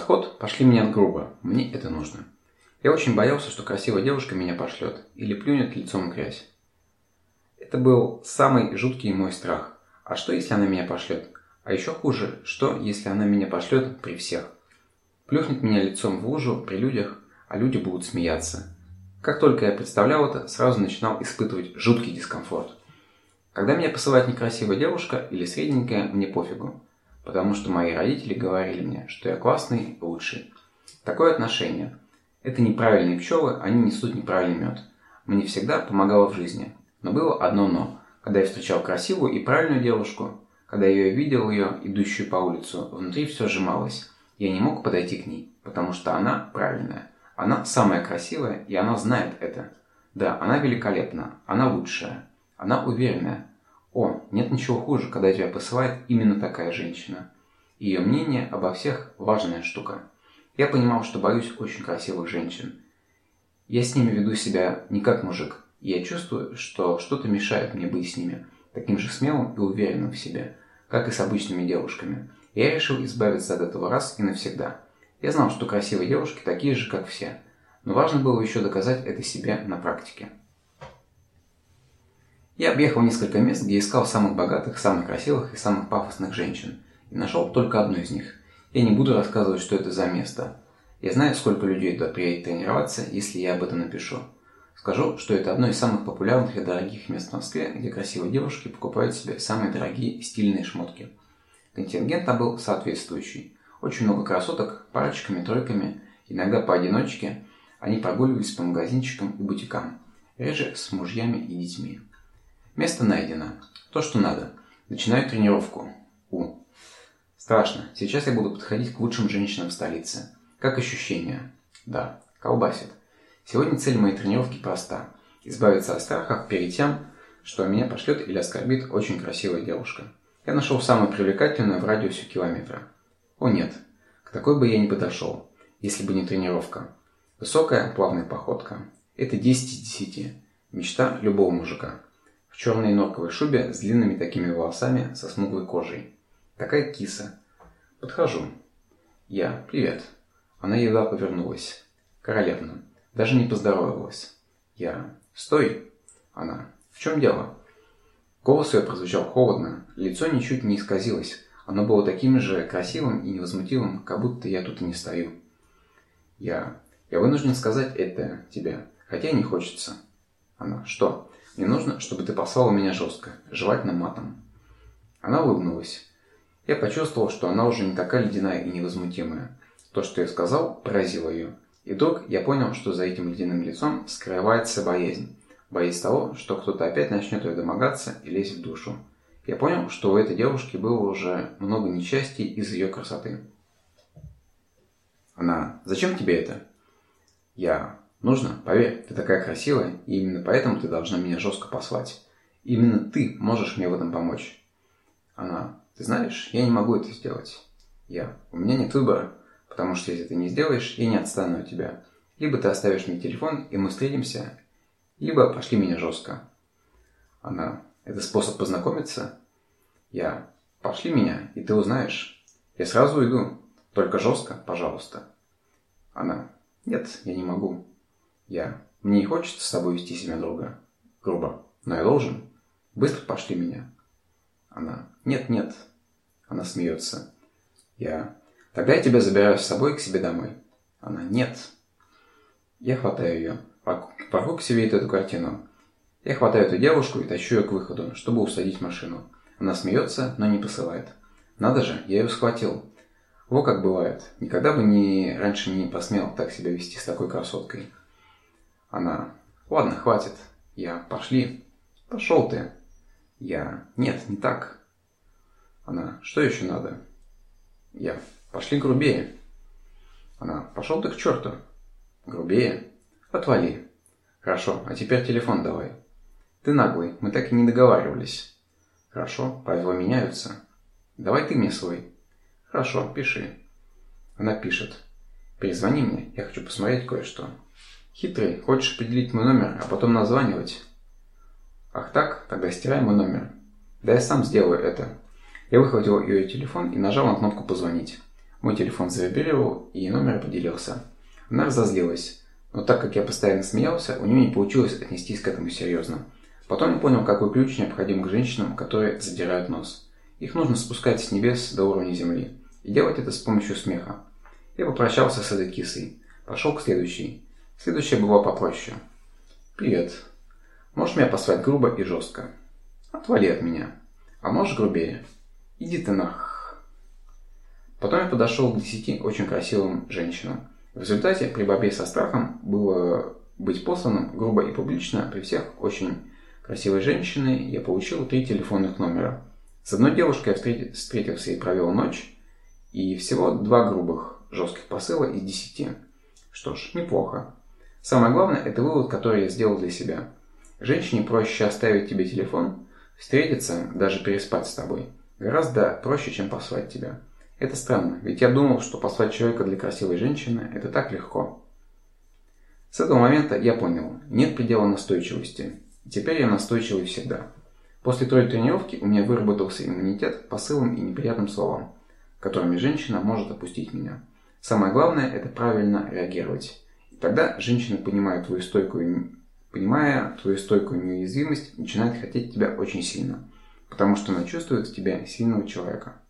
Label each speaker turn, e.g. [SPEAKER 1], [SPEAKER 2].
[SPEAKER 1] подход «пошли меня грубо, мне это нужно». Я очень боялся, что красивая девушка меня пошлет или плюнет лицом в грязь. Это был самый жуткий мой страх. А что, если она меня пошлет? А еще хуже, что, если она меня пошлет при всех? Плюхнет меня лицом в лужу при людях, а люди будут смеяться. Как только я представлял это, сразу начинал испытывать жуткий дискомфорт. Когда меня посылает некрасивая девушка или средненькая, мне пофигу. Потому что мои родители говорили мне, что я классный, лучший. Такое отношение. Это неправильные пчелы, они несут неправильный мед. Мне всегда помогало в жизни. Но было одно «но». Когда я встречал красивую и правильную девушку, когда я видел ее, идущую по улицу, внутри все сжималось. Я не мог подойти к ней, потому что она правильная. Она самая красивая, и она знает это. Да, она великолепна, она лучшая, она уверенная. О, нет ничего хуже, когда тебя посылает именно такая женщина. Ее мнение обо всех – важная штука. Я понимал, что боюсь очень красивых женщин. Я с ними веду себя не как мужик. И я чувствую, что что-то мешает мне быть с ними, таким же смелым и уверенным в себе, как и с обычными девушками. Я решил избавиться от этого раз и навсегда. Я знал, что красивые девушки такие же, как все. Но важно было еще доказать это себе на практике. Я объехал несколько мест, где искал самых богатых, самых красивых и самых пафосных женщин. И нашел только одну из них. Я не буду рассказывать, что это за место. Я знаю, сколько людей туда приедет тренироваться, если я об этом напишу. Скажу, что это одно из самых популярных и дорогих мест в Москве, где красивые девушки покупают себе самые дорогие стильные шмотки. Контингент там был соответствующий. Очень много красоток, парочками, тройками, иногда поодиночке. Они прогуливались по магазинчикам и бутикам, реже с мужьями и детьми. Место найдено. То, что надо. Начинаю тренировку. У. Страшно. Сейчас я буду подходить к лучшим женщинам в столице. Как ощущения? Да, колбасит. Сегодня цель моей тренировки проста. Избавиться от страхов перед тем, что меня пошлет или оскорбит очень красивая девушка. Я нашел самую привлекательную в радиусе километра. О нет, к такой бы я не подошел, если бы не тренировка. Высокая, плавная походка. Это 10 из 10. Мечта любого мужика. В черной норковой шубе с длинными такими волосами со смуглой кожей. Такая киса. Подхожу. Я. Привет. Она едва повернулась. Королевна. Даже не поздоровалась. Я. Стой. Она. В чем дело? Голос ее прозвучал холодно. Лицо ничуть не исказилось. Оно было таким же красивым и невозмутимым, как будто я тут и не стою. Я. Я вынужден сказать это тебе, хотя не хочется. Она. Что? Мне нужно, чтобы ты послала меня жестко, желательно матом. Она улыбнулась. Я почувствовал, что она уже не такая ледяная и невозмутимая. То, что я сказал, поразило ее. И вдруг я понял, что за этим ледяным лицом скрывается боязнь. Боязнь того, что кто-то опять начнет ее домогаться и лезть в душу. Я понял, что у этой девушки было уже много несчастий из ее красоты. Она, зачем тебе это? Я, нужно, поверь, ты такая красивая, и именно поэтому ты должна меня жестко послать. Именно ты можешь мне в этом помочь. Она, ты знаешь, я не могу это сделать. Я. У меня нет выбора, потому что если ты не сделаешь, я не отстану от тебя. Либо ты оставишь мне телефон, и мы встретимся, либо пошли меня жестко. Она. Это способ познакомиться? Я. Пошли меня, и ты узнаешь. Я сразу уйду. Только жестко, пожалуйста. Она. Нет, я не могу. Я. Мне не хочется с тобой вести себя друга. Грубо. Но я должен. Быстро пошли меня. Она. Нет, нет, она смеется. Я. Тогда я тебя забираю с собой к себе домой. Она. Нет. Я хватаю ее. Вокруг себе эту картину. Я хватаю эту девушку и тащу ее к выходу, чтобы усадить машину. Она смеется, но не посылает. Надо же, я ее схватил. Во как бывает. Никогда бы не, раньше не посмел так себя вести с такой красоткой. Она. Ладно, хватит. Я. Пошли. Пошел ты. Я. Нет, не так. Она, что еще надо? Я, пошли грубее. Она, пошел ты к черту. Грубее? Отвали. Хорошо, а теперь телефон давай. Ты наглый, мы так и не договаривались. Хорошо, правила меняются. Давай ты мне свой. Хорошо, пиши. Она пишет. Перезвони мне, я хочу посмотреть кое-что. Хитрый, хочешь определить мой номер, а потом названивать? Ах так, тогда стирай мой номер. Да я сам сделаю это. Я выхватил ее телефон и нажал на кнопку «Позвонить». Мой телефон завибрировал, и номер поделился. Она разозлилась. Но так как я постоянно смеялся, у нее не получилось отнестись к этому серьезно. Потом я понял, какой ключ необходим к женщинам, которые задирают нос. Их нужно спускать с небес до уровня земли. И делать это с помощью смеха. Я попрощался с этой кисой. Пошел к следующей. Следующая была попроще. «Привет. Можешь меня послать грубо и жестко?» «Отвали от меня. А можешь грубее?» «Иди ты нах». Потом я подошел к десяти очень красивым женщинам. В результате при борьбе со страхом было быть посланным грубо и публично при всех очень красивой женщиной я получил три телефонных номера. С одной девушкой я встретился и провел ночь, и всего два грубых, жестких посыла из десяти. Что ж, неплохо. Самое главное, это вывод, который я сделал для себя. Женщине проще оставить тебе телефон, встретиться, даже переспать с тобой. Гораздо проще, чем послать тебя. Это странно, ведь я думал, что послать человека для красивой женщины – это так легко. С этого момента я понял, нет предела настойчивости. Теперь я настойчивый всегда. После той тренировки у меня выработался иммунитет к посылам и неприятным словам, которыми женщина может опустить меня. Самое главное – это правильно реагировать. Тогда женщина, понимая твою стойкую, понимая твою стойкую неуязвимость, начинает хотеть тебя очень сильно, потому что она чувствует в тебе сильного человека.